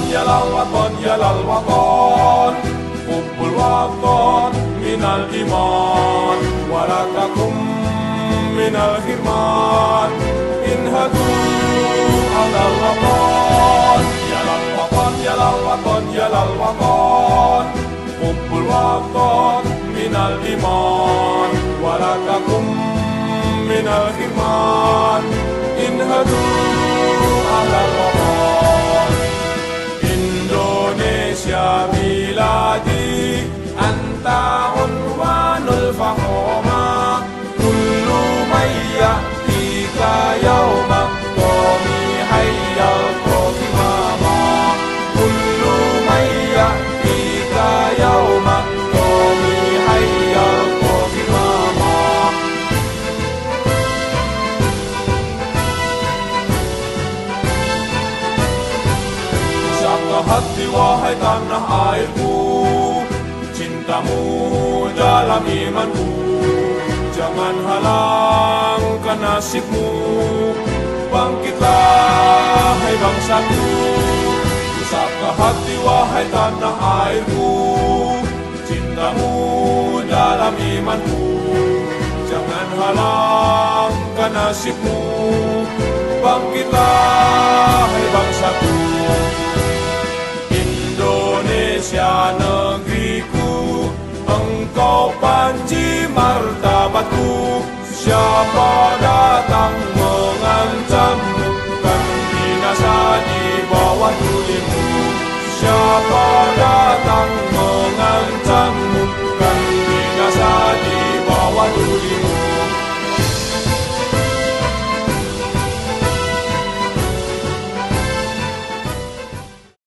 يا للوطن يا للوطن حب الوطن من الإيمان ولا من الحرمان انهدوا على الوطن يا للوطن يا للوطن يا للوطن حب الوطن من الإيمان ولا من الحرمان انهدوا على الوطن Siapa hati wahai tanah airku Cintamu dalam imanku Jangan halangkan nasibmu Bangkitlah hai bangsaku Siapa hati wahai tanah airku Cintamu dalam imanku Jangan halangkan nasibmu Bangkitlah Indonesia negeriku Engkau panji martabatku. Siapa datang mengancammu Kan binasa di bawah tulimu Siapa datang mengancammu Kan binasa di bawah tulimu